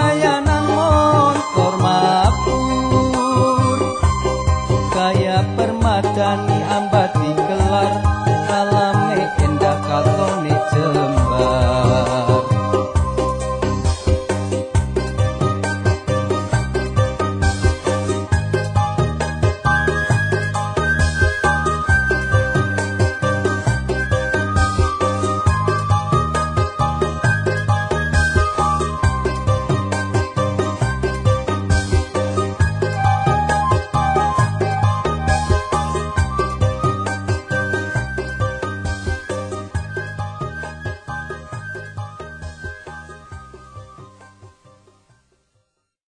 layanan montor mabur. Kaya permadani ambati kelar